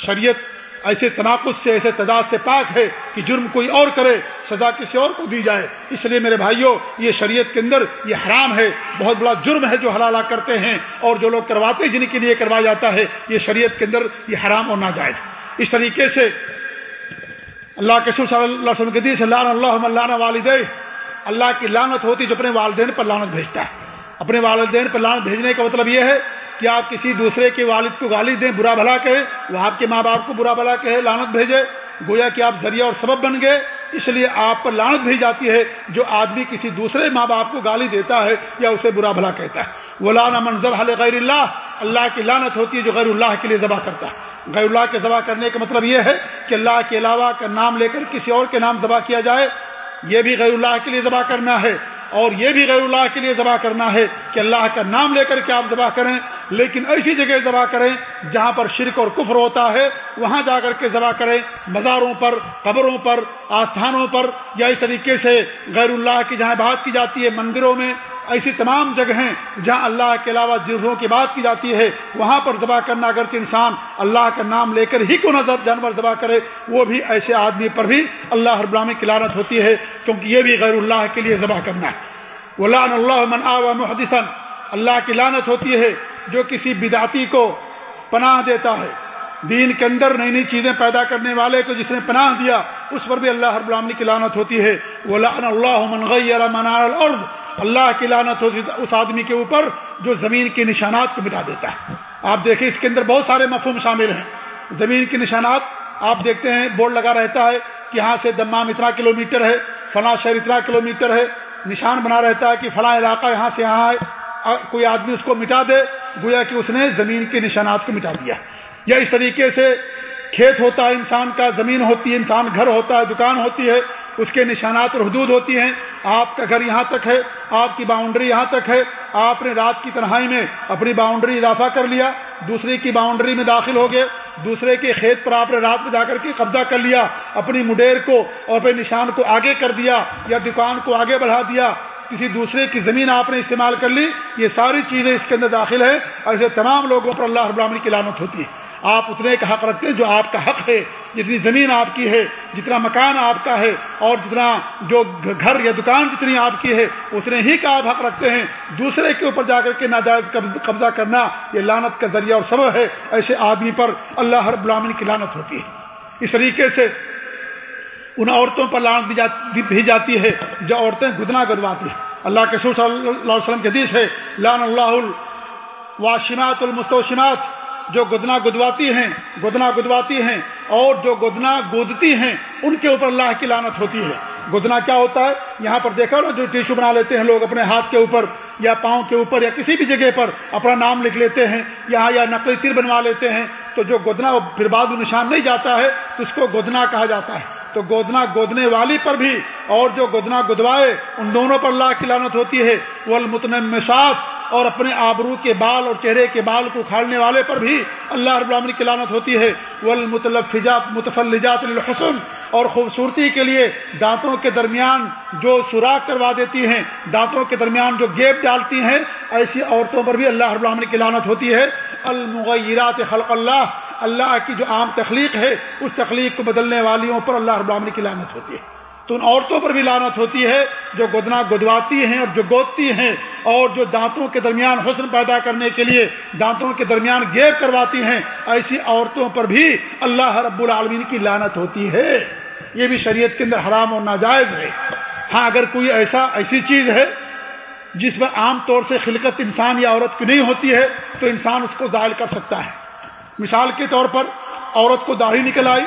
شریعت ایسے تناقض سے، ایسے تعداد سے پاک ہے کہ جرم کوئی اور کرے، سزا کسی اور کو دی جائے۔ اس لیے میرے بھائیوں یہ شریعت کے اندر یہ حرام ہے۔ بہت بڑا جرم ہے جو حلالہ کرتے ہیں اور جو لوگ کرواتے جن کے لیے کروایا جاتا ہے، یہ شریعت کے اندر یہ حرام اور ناجائز۔ اس طریقے سے اللہ کے صلی اللہ علیہ وسلم کے اللہ اللہ والد اللہ کی لانت ہوتی جو اپنے والدین پر لانت بھیجتا ہے۔ اپنے والدین پر لانت بھیجنے کا مطلب یہ ہے کہ آپ کسی دوسرے کے والد کو گالی دیں، برا بھلا کہے، وہ آپ کے ماں باپ کو برا بھلا کہے لانت بھیجے، گویا کہ آپ ذریعہ اور سبب بن گئے، اس لیے آپ پر لانت بھی جاتی ہے جو آدمی کسی دوسرے ماں باپ کو گالی دیتا ہے یا اسے برا بھلا کہتا ہے۔ وہ لانا منظر غیر اللہ اللہ کی لانت ہوتی ہے جو غیر اللہ کے لیے ذبح کرتا ہے۔ غیر اللہ کے ذبح کرنے کا مطلب یہ ہے کہ اللہ کے علاوہ کا نام لے کر کسی اور کے نام ذبح کیا جائے، یہ بھی غیر اللہ کے لیے ذبح کرنا ہے۔ اور یہ بھی غیر اللہ کے لیے ذبح کرنا ہے کہ اللہ کا نام لے کر کے آپ ذبح کریں، لیکن ایسی جگہ ذبح کریں جہاں پر شرک اور کفر ہوتا ہے، وہاں جا کر کے ذبح کریں۔ مزاروں پر، قبروں پر، آستھانوں پر، یا اس طریقے سے غیر اللہ کی جہاں بات کی جاتی ہے، مندروں میں ایسی تمام جگہیں جہاں اللہ کے علاوہ جروں کی بات کی جاتی ہے، وہاں پر ذبح کرنا اگرچہ انسان اللہ کا نام لے کر ہی کو نظر جانور ذبح کرے، وہ بھی ایسے آدمی پر بھی اللہ ہر براہمی کی لانت ہوتی ہے، کیونکہ یہ بھی غیر اللہ کے لیے ذبح کرنا ہے۔ وہ لان اللہ من آ محدثن اللہ کی لانت ہوتی ہے جو کسی بداتی کو پناہ دیتا ہے۔ دین کے اندر نئی نئی چیزیں پیدا کرنے والے کو جس نے پناہ دیا، اس پر بھی اللہ ہر براہمی کی لانت ہوتی ہے۔ وہ لان اللہ من غیر منار الارض اللہ کی لانت ہو اس آدمی کے اوپر جو زمین کے نشانات کو مٹا دیتا ہے۔ آپ دیکھیں اس کے اندر بہت سارے مفہوم شامل ہیں۔ زمین کے نشانات آپ دیکھتے ہیں، بورڈ لگا رہتا ہے کہ یہاں سے دمام اتنا کلو میٹر ہے، فلاں شہر اتنا کلو میٹر ہے۔ نشان بنا رہتا ہے کہ فلاں علاقہ یہاں سے یہاں ہے کوئی آدمی اس کو مٹا دے، گویا کہ اس نے زمین کے نشانات کو مٹا دیا۔ یا اس طریقے سے کھیت ہوتا ہے انسان کا، زمین ہوتی ہے، انسان گھر ہوتا ہے، دکان ہوتی ہے۔ اس کے نشانات اور حدود ہوتی ہیں۔ آپ کا گھر یہاں تک ہے، آپ کی باؤنڈری یہاں تک ہے۔ آپ نے رات کی تنہائی میں اپنی باؤنڈری اضافہ کر لیا، دوسرے کی باؤنڈری میں داخل ہو گئے، دوسرے کے کھیت پر آپ نے رات میں جا کر کے قبضہ کر لیا، اپنی مڈیر کو اور اپنے نشان کو آگے کر دیا یا دکان کو آگے بڑھا دیا۔ کسی دوسرے کی زمین آپ نے استعمال کر لی، یہ ساری چیزیں اس کے اندر داخل ہیں۔ اور ایسے تمام لوگوں پر اللہ ابراہمی کی علامت ہوتی ہے۔ آپ اتنے کا حق رکھتے ہیں جو آپ کا حق ہے، جتنی زمین آپ کی ہے، جتنا مکان آپ کا ہے، اور جتنا جو گھر یا دکان جتنی آپ کی ہے، اتنے ہی کا آپ حق رکھتے ہیں۔ دوسرے کے اوپر جا کر کے ناجائز قبضہ کرنا، یہ لانت کا ذریعہ اور سبب ہے۔ ایسے آدمی پر اللہ ہر غلامین کی لانت ہوتی ہے۔ اس طریقے سے ان عورتوں پر لانت بھی جاتی ہے، جو عورتیں گدنا گدواتی ہیں۔ اللہ کے سور صلی اللہ علیہ وسلم کے حدیث ہے لان اللہ الواشمات المستوشمات۔ جو گدنا گدواتی ہیں، گدنا گدواتی ہیں اور جو گدنا گودتی ہیں، ان کے اوپر اللہ کی لانت ہوتی ہے۔ گدنا کیا ہوتا ہے؟ یہاں پر دیکھا نا، جو ٹیشو بنا لیتے ہیں لوگ اپنے ہاتھ کے اوپر یا پاؤں کے اوپر یا کسی بھی جگہ پر اپنا نام لکھ لیتے ہیں، یہاں یا نقلی تیر بنوا لیتے ہیں، تو جو گدنا پھر بعد نشان نہیں جاتا ہے، تو اس کو گدنا کہا جاتا ہے۔ تو گودنا گودنے والی پر بھی اور جو گودنا گدوائے ان دونوں پر اللہ کی لانت ہوتی ہے۔ وہ المتنمسات اور اپنے آبرو کے بال اور چہرے کے بال کو کھاڑنے والے پر بھی اللہ رب العالمین کی لانت ہوتی ہے۔ والمتلفجات، متفلجات للحسن، اور خوبصورتی کے لیے دانتوں کے درمیان جو سوراخ کروا دیتی ہیں، دانتوں کے درمیان جو گیپ ڈالتی ہیں، ایسی عورتوں پر بھی اللہ رب العالمین کی لانت ہوتی ہے۔ المغیرات خلق اللہ اللہ کی جو عام تخلیق ہے، اس تخلیق کو بدلنے والیوں پر اللہ رب العالمین کی لانت ہوتی ہے۔ تو ان عورتوں پر بھی لانت ہوتی ہے، جو گدنا گدواتی ہیں اور جو گودتی ہیں اور جو دانتوں کے درمیان حسن پیدا کرنے کے لیے دانتوں کے درمیان گیپ کرواتی ہیں، ایسی عورتوں پر بھی اللہ رب العالمین کی لانت ہوتی ہے۔ یہ بھی شریعت کے اندر حرام اور ناجائز ہے۔ ہاں اگر کوئی ایسا، ایسی چیز ہے جس میں عام طور سے خلقت انسان یا عورت کی نہیں ہوتی ہے، تو انسان اس کو ظاہر کر سکتا ہے۔ مثال کے طور پر عورت کو داڑھی نکل آئی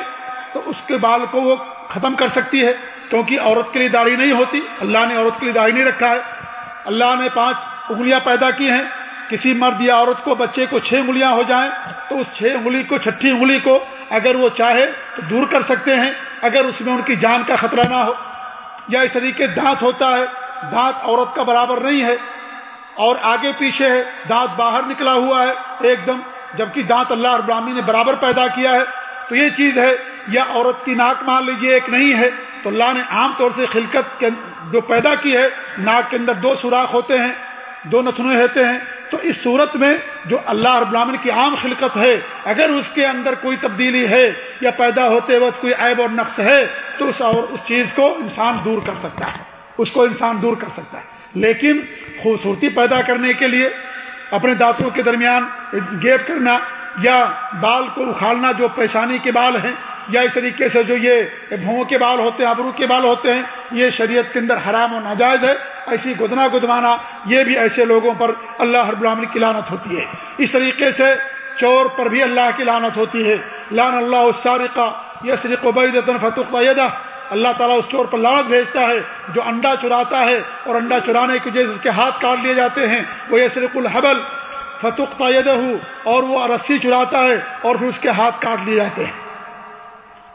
تو اس کے بال کو وہ ختم کر سکتی ہے کیونکہ عورت کے لیے داڑھی نہیں ہوتی۔ اللہ نے عورت کے لیے داڑھی نہیں رکھا ہے۔ اللہ نے پانچ انگلیاں پیدا کی ہیں۔ کسی مرد یا عورت کو بچے کو چھ انگلیاں ہو جائیں تو اس چھ انگلی کو، چھٹی انگلی کو اگر وہ چاہے تو دور کر سکتے ہیں، اگر اس میں ان کی جان کا خطرہ نہ ہو۔ یا اس طریقے دانت ہوتا ہے، دانت عورت کا برابر نہیں ہے اور آگے پیچھے ہے، دانت باہر نکلا ہوا ہے، ایک دم جبکہ دانت اللہ اور ابراہمی نے برابر پیدا کیا ہے، تو یہ چیز ہے، یا عورت کی ناک مان لیجیے ایک نہیں ہے۔ تو اللہ نے عام طور سے خلقت جو پیدا کی ہے، ناک کے اندر دو سوراخ ہوتے ہیں، دو نتنے ہوتے ہیں۔ تو اس صورت میں جو اللہ رب العالمین کی عام خلقت ہے، اگر اس کے اندر کوئی تبدیلی ہے یا پیدا ہوتے وقت کوئی عیب اور نقص ہے، تو اس اور اس چیز کو انسان دور کر سکتا ہے۔ اس کو انسان دور کر سکتا ہے۔ لیکن خوبصورتی پیدا کرنے کے لیے اپنے دانتوں کے درمیان گیپ کرنا یا بال کو اکھاڑنا جو پیشانی کے بال ہیں یا اس طریقے سے جو یہ بھون کے بال ہوتے ہیں، ابرو کے بال ہوتے ہیں، یہ شریعت کے اندر حرام و ناجائز ہے۔ ایسی گدنا گدوانا یہ بھی ایسے لوگوں پر اللہ ہر العالمین کی لانت ہوتی ہے۔ اس طریقے سے چور پر بھی اللہ کی لانت ہوتی ہے۔ لان اللہ سارقہ یہ صرف فتح اللہ تعالیٰ اس چور پر لانت بھیجتا ہے جو انڈا چراتا ہے اور انڈا چرانے کی وجہ سے اس کے ہاتھ کاٹ لیے جاتے ہیں۔ وہ یہ صرف الحبل فتوق اور وہ رسی چراتا ہے اور پھر اس کے ہاتھ کاٹ لیے جاتے ہیں۔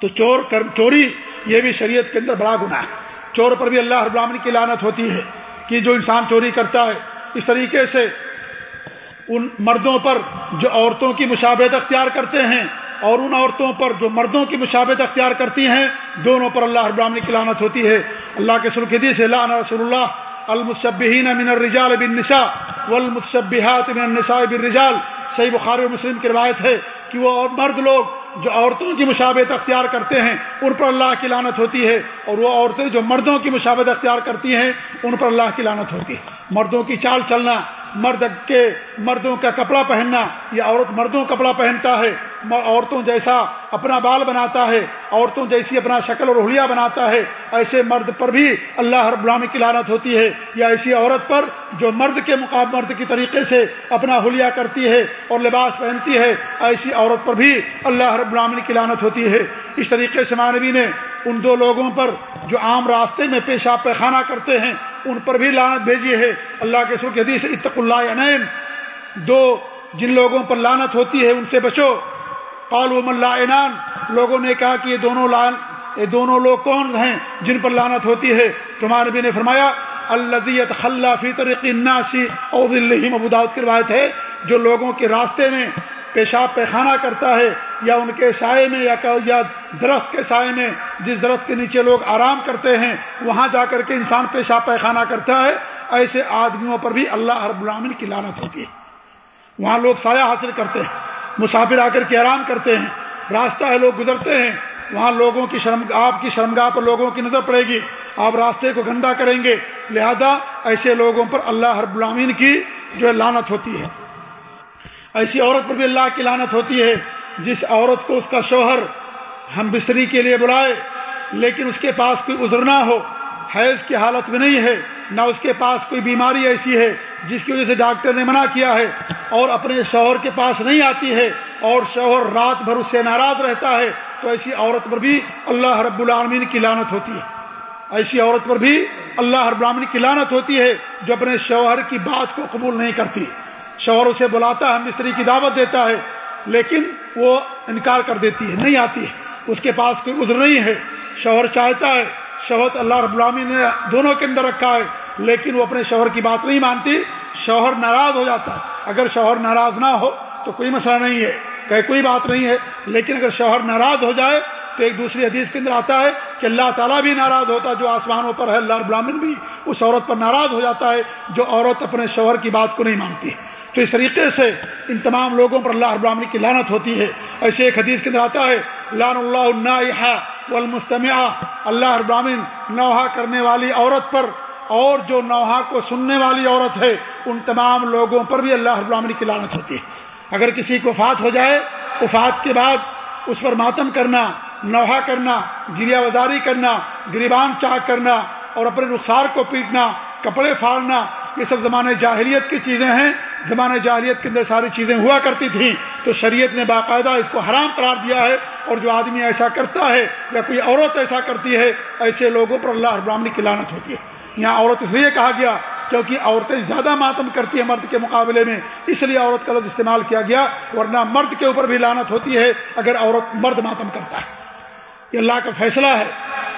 تو چور کر، چوری، یہ بھی شریعت کے اندر بڑا گناہ ہے۔ چور پر بھی اللہ ابراہن کی لانت ہوتی ہے کہ جو انسان چوری کرتا ہے، اس طریقے سے ان مردوں پر جو عورتوں کی مشابت اختیار کرتے ہیں اور ان عورتوں پر جو مردوں کی مشابت اختیار کرتی ہیں، دونوں پر اللہ ابراہن کی لانت ہوتی ہے۔ اللہ کے سلقدی سے اللہ رسول اللہ المصبین من الرجال بن نسا والمصبحات من النساء بالرجال۔ صحیح بخاری و مسلم کی روایت ہے کہ وہ مرد لوگ جو عورتوں کی مشابت اختیار کرتے ہیں، ان پر اللہ کی لانت ہوتی ہے۔ اور وہ عورتیں جو مردوں کی مشابت اختیار کرتی ہیں، ان پر اللہ کی لانت ہوتی ہے۔ مردوں کی چال چلنا مرد کے مردوں کا کپڑا پہننا یا عورت مردوں کپڑا پہنتا ہے۔ عورتوں جیسا اپنا بال بناتا ہے، عورتوں جیسی اپنا شکل اور حلیہ بناتا ہے۔ ایسے مرد پر بھی اللہ ہر غلام کی لانت ہوتی ہے۔ یا ایسی عورت پر جو مرد کے مقابل مرد کی طریقے سے اپنا حلیہ کرتی ہے اور لباس پہنتی ہے، ایسی عورت پر بھی اللہ ہر غلام کی لانت ہوتی ہے۔ اس طریقے سے مانوی نے ان دو لوگوں پر جو عام راستے میں پیشاب پیخانہ کرتے ہیں، ان پر بھی لانت بھیجی ہے۔ اللہ کے سر حدیث اتق اللہ عنین دو، جن لوگوں پر لانت ہوتی ہے، ان سے بچو۔ قالوم اللہ عنان۔ لوگوں نے کہا کہ یہ دونوں لان یہ دونوں لوگ کون ہیں جن پر لانت ہوتی ہے؟ تمہارے نبی نے فرمایا الزیت خلّہ فی طریقی ناسی اور کی روایت ہے، جو لوگوں کے راستے میں پیشاب پیخانہ کرتا ہے یا ان کے سائے میں یا درخت کے سائے میں، جس درخت کے نیچے لوگ آرام کرتے ہیں، وہاں جا کر کے انسان پیشاب پیخانہ کرتا ہے۔ ایسے آدمیوں پر بھی اللہ ہر براہمن کی لانت ہوتی ہے۔ وہاں لوگ سایہ حاصل کرتے ہیں، مسافر آ کر کے آرام کرتے ہیں۔ راستہ ہے، لوگ گزرتے ہیں۔ وہاں لوگوں کی شرم، آپ کی شرمگاہ پر لوگوں کی نظر پڑے گی۔ آپ راستے کو گندا کریں گے۔ لہذا ایسے لوگوں پر اللہ ہر برامین کی جو ہے لانت ہوتی ہے۔ ایسی عورت پر بھی اللہ کی لانت ہوتی ہے، جس عورت کو اس کا شوہر ہم بستری کے لیے بلائے، لیکن اس کے پاس کوئی عذر نہ ہو۔ حیض کی حالت میں نہیں ہے، نہ اس کے پاس کوئی بیماری ایسی ہے، جس کی وجہ سے ڈاکٹر نے منع کیا ہے۔ اور اپنے شوہر کے پاس نہیں آتی ہے، اور شوہر رات بھر اس سے ناراض رہتا ہے، تو ایسی عورت پر بھی اللہ رب العالمین کی لانت ہوتی ہے۔ ایسی عورت پر بھی اللہ رب العالمین کی لانت ہوتی ہے، جو اپنے شوہر کی بات کو قبول نہیں کرتی۔ شوہر اسے بلاتا ہے، مستری کی دعوت دیتا ہے، لیکن وہ انکار کر دیتی ہے، نہیں آتی ہے۔ اس کے پاس کوئی عذر نہیں ہے۔ شوہر چاہتا ہے، شوہر اللہ رب العامی نے دونوں کے اندر رکھا ہے، لیکن وہ اپنے شوہر کی بات نہیں مانتی۔ شوہر ناراض ہو جاتا ہے۔ اگر شوہر ناراض نہ ہو تو کوئی مسئلہ نہیں ہے، کہ کوئی بات نہیں ہے۔ لیکن اگر شوہر ناراض ہو جائے تو ایک دوسری حدیث کے اندر آتا ہے کہ اللہ تعالیٰ بھی ناراض ہوتا جو آسمانوں پر ہے، اللہ ابراہین بھی اس عورت پر ناراض ہو جاتا ہے، جو عورت اپنے شوہر کی بات کو نہیں مانتی۔ تو اس طریقے سے ان تمام لوگوں پر اللہ ابراہین کی لانت ہوتی ہے۔ ایسے ایک حدیث کے اندر آتا ہے لان اللہ والمستمع اللہ ابراہین نوحہ کرنے والی عورت پر اور جو نوحہ کو سننے والی عورت ہے، ان تمام لوگوں پر بھی اللہ ابراہین کی لانت ہوتی ہے۔ اگر کسی کو وفات ہو جائے، وفات کے بعد اس پر ماتم کرنا، نوحہ کرنا، گریا وزاری کرنا، گریبان چاک کرنا اور اپنے رخسار کو پیٹنا، کپڑے پھاڑنا، یہ سب زمانے جاہلیت کی چیزیں ہیں۔ زمانے جاہلیت کے اندر ساری چیزیں ہوا کرتی تھیں تو شریعت نے باقاعدہ اس کو حرام قرار دیا ہے اور جو آدمی ایسا کرتا ہے یا کوئی عورت ایسا کرتی ہے، ایسے لوگوں پر اللہ ابراہنی کی لانت ہوتی ہے۔ یہاں عورت اس لیے کہا گیا کیونکہ عورتیں زیادہ ماتم کرتی ہیں مرد کے مقابلے میں، اس لیے عورت کا لفظ استعمال کیا گیا، ورنہ مرد کے اوپر بھی لانت ہوتی ہے اگر عورت مرد ماتم کرتا ہے۔ یہ اللہ کا فیصلہ ہے۔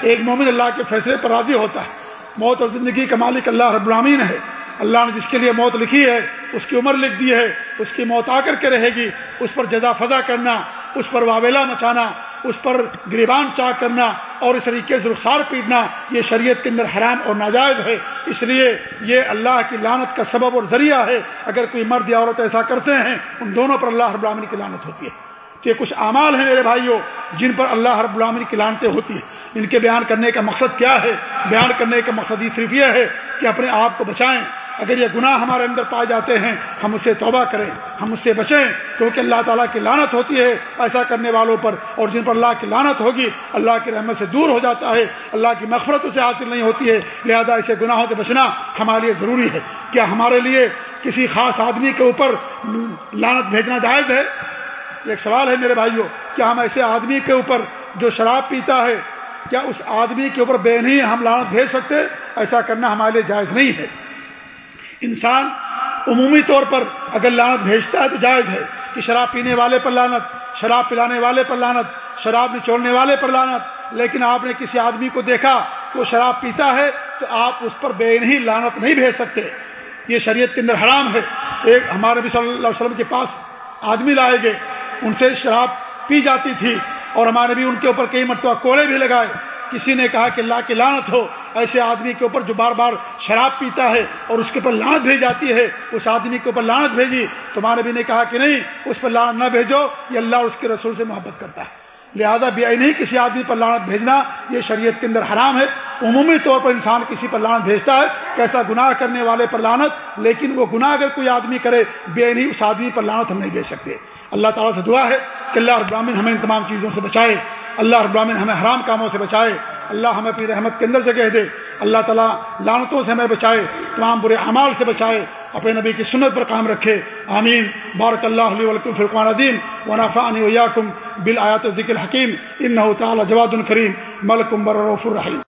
ایک مومن اللہ کے فیصلے پر راضی ہوتا ہے۔ موت اور زندگی کا مالک اللہ رب العامین ہے۔ اللہ نے جس کے لیے موت لکھی ہے، اس کی عمر لکھ دی ہے، اس کی موت آ کر کے رہے گی، اس پر جزا فضا کرنا، اس پر واویلا مچانا، اس پر گریبان چاہ کرنا اور اس طریقے سے رخسار پیٹنا، یہ شریعت کے اندر حرام اور ناجائز ہے۔ اس لیے یہ اللہ کی لانت کا سبب اور ذریعہ ہے۔ اگر کوئی مرد یا عورت ایسا کرتے ہیں، ان دونوں پر اللہ رب العالمین کی لانت ہوتی ہے۔ تو یہ کچھ اعمال ہیں میرے بھائیوں، جن پر اللہ رب العالمین کی لانتیں ہوتی ہیں۔ ان کے بیان کرنے کا مقصد کیا ہے؟ بیان کرنے کا مقصد یہ صرف یہ ہے کہ اپنے آپ کو بچائیں۔ اگر یہ گناہ ہمارے اندر پائے جاتے ہیں، ہم اسے توبہ کریں، ہم اس سے بچیں، کیونکہ اللہ تعالیٰ کی لانت ہوتی ہے ایسا کرنے والوں پر، اور جن پر اللہ کی لانت ہوگی، اللہ کی رحمت سے دور ہو جاتا ہے، اللہ کی مغفرت اسے حاصل نہیں ہوتی ہے، لہذا اسے گناہوں سے بچنا ہمارے لیے ضروری ہے۔ کیا ہمارے لیے کسی خاص آدمی کے اوپر لانت بھیجنا جائز ہے؟ ایک سوال ہے میرے بھائیوں، کیا ہم ایسے آدمی کے اوپر جو شراب پیتا ہے، کیا اس آدمی کے اوپر بے نہیں ہم لانت بھیج سکتے؟ ایسا کرنا ہمارے لیے جائز نہیں ہے۔ انسان عمومی طور پر اگر لانت بھیجتا ہے تو جائز ہے کہ شراب پینے والے پر لانت شراب پلانے والے پر لانت شراب نچوڑنے والے پر لانت لیکن آپ نے کسی آدمی کو دیکھا کہ وہ شراب پیتا ہے تو آپ اس پر بے نہیں لانت نہیں بھیج سکتے۔ یہ شریعت کے اندر حرام ہے۔ ایک ہمارے نبی صلی اللہ علیہ وسلم کے پاس آدمی لائے گئے، ان سے شراب پی جاتی تھی اور ہمارے بھی ان کے اوپر کئی مرتبہ کوڑے بھی لگائے۔ کسی نے کہا کہ اللہ کی لانت ہو ایسے آدمی کے اوپر جو بار بار شراب پیتا ہے اور اس کے اوپر لانت بھیج جاتی ہے، اس آدمی کے اوپر لانت بھیجی، تمہارے بھی نے کہا کہ نہیں، اس پر لانت نہ بھیجو، یہ اللہ اور اس کے رسول سے محبت کرتا ہے۔ لہذا بھی نہیں کسی آدمی پر لانت بھیجنا، یہ شریعت کے اندر حرام ہے۔ عمومی طور پر انسان کسی پر لانت بھیجتا ہے، کیسا گناہ کرنے والے پر لانت لیکن وہ گناہ اگر کوئی آدمی کرے، بے نہیں اس آدمی پر لانت ہم نہیں بھیج سکتے۔ اللہ تعالیٰ سے دعا ہے کہ اللہ ابراہین ہمیں ان تمام چیزوں سے بچائے۔ اللہ ابراہین ہمیں حرام کاموں سے بچائے، اللہ ہمیں اپنی رحمت کے اندر جگہ دے، اللہ تعالیٰ لانتوں سے ہمیں بچائے، تمام برے اعمال سے بچائے، اپنے نبی کی سنت پر کام رکھے۔ آمین۔ بارک اللہ علیہ ولکم فرقان دین ونافعنی ویاکم بالآیات ذکر حکیم ان تعالی جواد کریم ملکم برف الرحیم